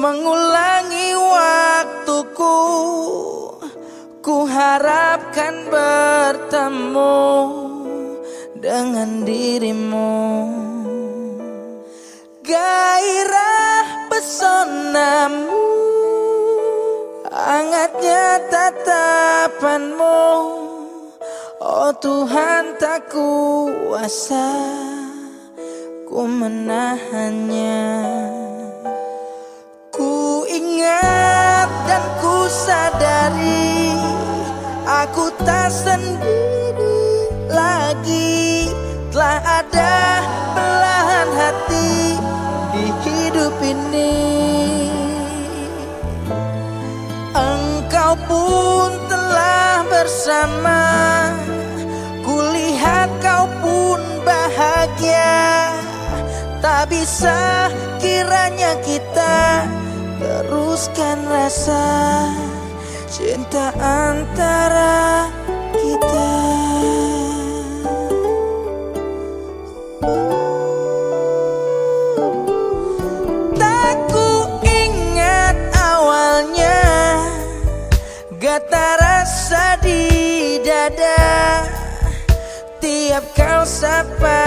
mengulangi waktuku. Ku harapkan bertemu dengan dirimu. Gairah pesonamu Hangatnya tatapanmu. Oh Tuhan tak kuasa Ku menahannya Aku tak sendiri lagi. Telah ada belahan hati di hidup ini. Engkau pun telah bersama. Kulihat kau pun bahagia. Tak bisa kiranya kita teruskan rasa cinta antara kita. Tak ku ingat awalnya Getar rasa di dada Tiap kau sapa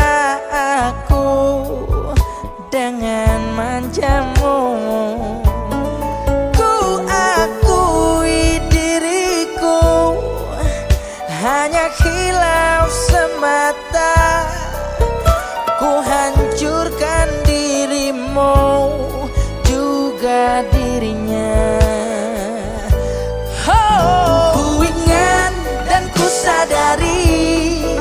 Dirinya. Oh, ku ingat dan ku sadari